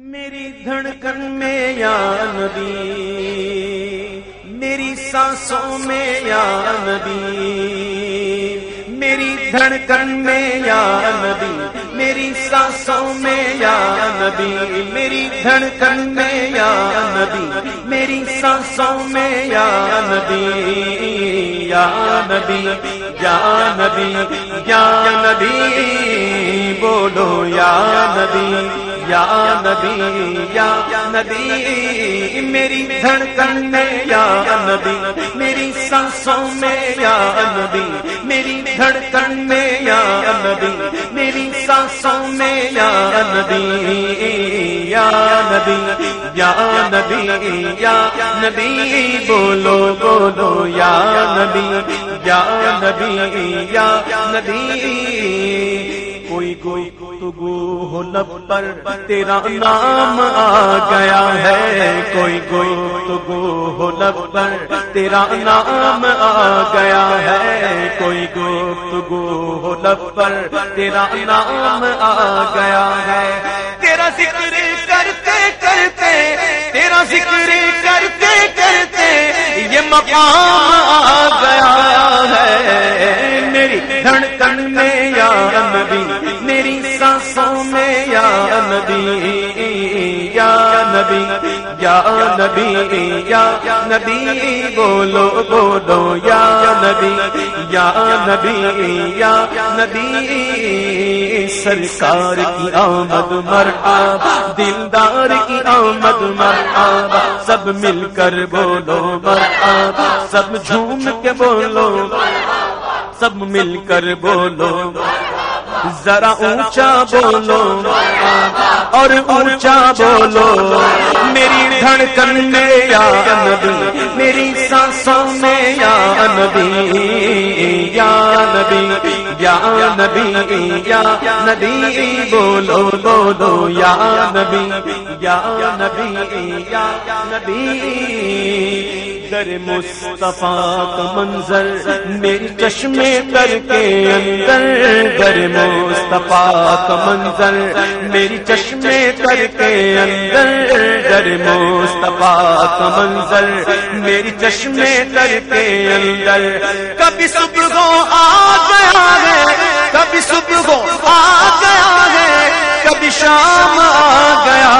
میری دھڑکن میں یا نبی، میری سانسوں میں یا نبی، میری دھڑکن میں یا نبی، میری سانسوں میں یا نبی، میری دھڑکن میں یا نبی، میری سانسوں میں یا نبی یا نبی یا نبی یا نبی، بولو یا نبی۔ یا نبی یا نبی میری دھڑکن میں یا نبی میری سانسوں میں یا نبی میری دھڑکن میں یا نبی میری سانسوں میں یا نبی یا نبی یا نبی یا نبی بولو بولو یا نبی یا نبی یا نبی کوئی کوئی تو گو ہو لب پر تیرا نام آ گیا ہے۔ کوئی کوئی تو گو ہو لب پر تیرا نام آ گیا ہے۔ کوئی گو تو گو ہو لب پر تیرا نام آ گیا ہے۔ تیرا ذکر کرتے کرتے، تیرا ذکر کرتے کرتے یہ مقام آ گیا ہے۔ میری دھڑکن میں یا نبی نبی، یا نبی یا نبی، بولو بولو، یا نبی یا نبی یا نبی، سرکار کی آمد، مرحبا، دلدار کی آمد، مرحبا، سب مل کر بولو، مرحبا، سب جھوم کے بولو، سب مل کر بولو ذرا اونچا بولو اور اونچا بولو، میری دھڑکن میں یا نبی، میری سانسوں میں یا نبی یا نبی یا نبی یا نبی، بولو بولو، یا نبی یا نبی یا نبی در مصطفیٰ کا منظر میری چشمے کر کے اندر۔ در مصطفیٰ کا منظر میری چشمے کر کے اندر۔ در مصطفیٰ کا منظر میری چشمے کر کے اندر۔ کبھی صبح کو آ گیا ہے، کبھی صبح کو آ گیا ہے۔ شام آ گیا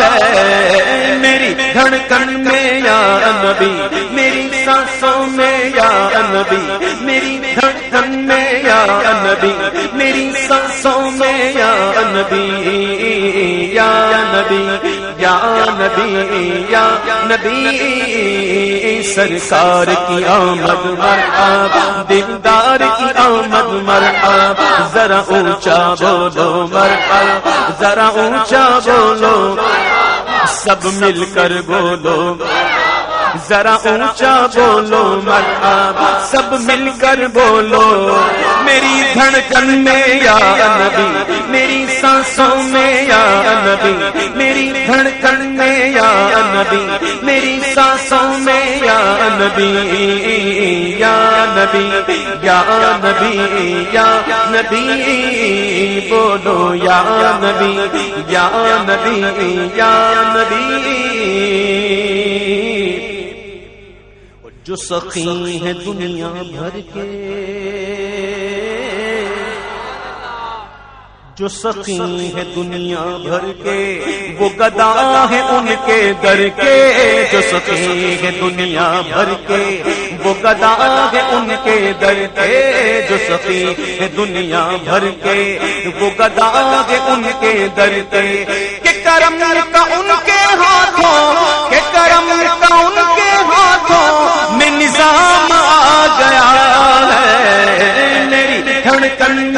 ہے۔ میری دھڑکن میں یا نبی سانسوں میں یا نبی، میری دھڑکن میں یا نبی، میری سانسوں میں یا نبی۔ نبی، یا نبی یا نبی، سرکار کی آمد، مرحبا دلدار کی آمد، مرحبا، ذرا اونچا بولو، مرحبا، ذرا اونچا بولو، سب مل کر بولو، ذرا اونچا بولو، مرحبا، سب مل کر بولو، میری دھڑکن میں یا نبی، میری سانسوں میں یا نبی نبی، میری سانسوں میں یا نبی یا نبی یا نبی یا نبی، بولو یا نبی یا نبی یا نبی۔ جو سخی ہے دنیا بھر کے جو سخی ہے دنیا بھر کے وہ گدا ہے ان کے در کے۔ جو سخی ہے دنیا بھر کے وہ گدا ہے ان کے در کے۔ جو سخی ہے دنیا بھر کے وہ گدا ہے ان کے در کے۔ کہ کرم کا ان کے ہاتھوں کہ کرم کا ان کے ہاتھوں نظام آ گیا ہے۔ میری دھڑکن میں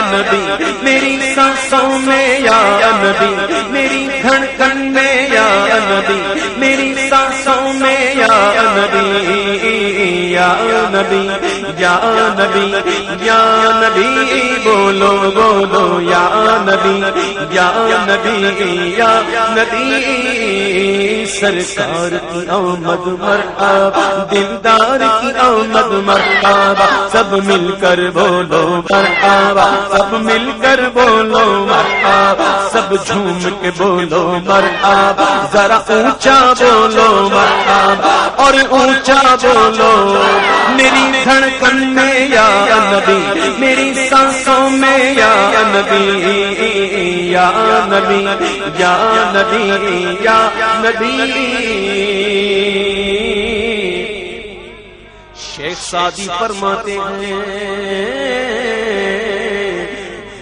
نبی، میری سانسوں میں یا نبی، میری دھڑکن میں یا نبی، میری سانسوں میں یا نبی۔ یا نبی یا نبی یا نبی، بولو بولو، یا نبی یا نبی یا نبی۔ سرکار کی آمد، مرحبا، دلدار کی آمد، مرحبا۔ سب مل کر بولو، مرحبا۔ سب مل کر بولو، مرحبا۔ سب جھوم کے بولو، مرحبا، ذرا اونچا بولو، مرحبا، اور اونچا بولو۔ میری دھڑکن میں یا نبی، میری سانسوں میں یا نبی یا نبی یا نبی یا نبی۔ شیخ سادی فرماتے ہیں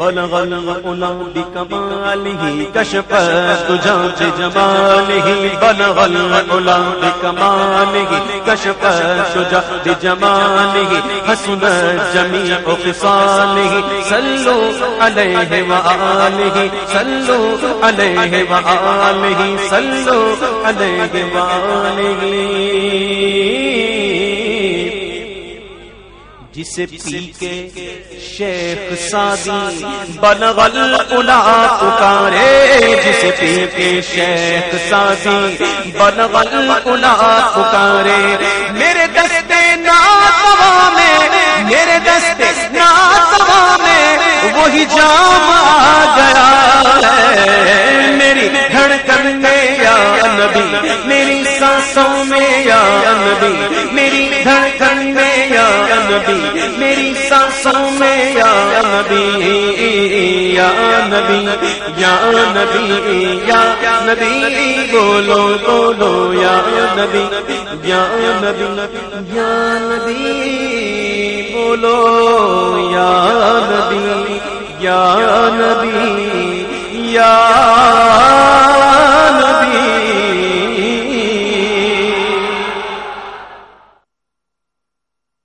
بلغ الغلام بکماله کشف تجاج جماله بلغ الغلام بکماله کشف تجاج جماله حسن جميع خصاله صلوا عليه وآله صلوا عليه وآله صلوا عليه وآله جسے پی کے شیخ سادی بلغل الا پکارے جسے پی کے شیخ سادی بلغل الا پکارے۔ میرے دستے ناتوا میں میرے دستے ناتوا میں وہی جام آ گیا ہے۔ تیری سانسوں میں، یا نبی یا نبی یا نبی یا نبی، بولو بولو، یا نبی یا نبی یا نبی، بولو، یا